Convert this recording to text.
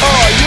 Oh,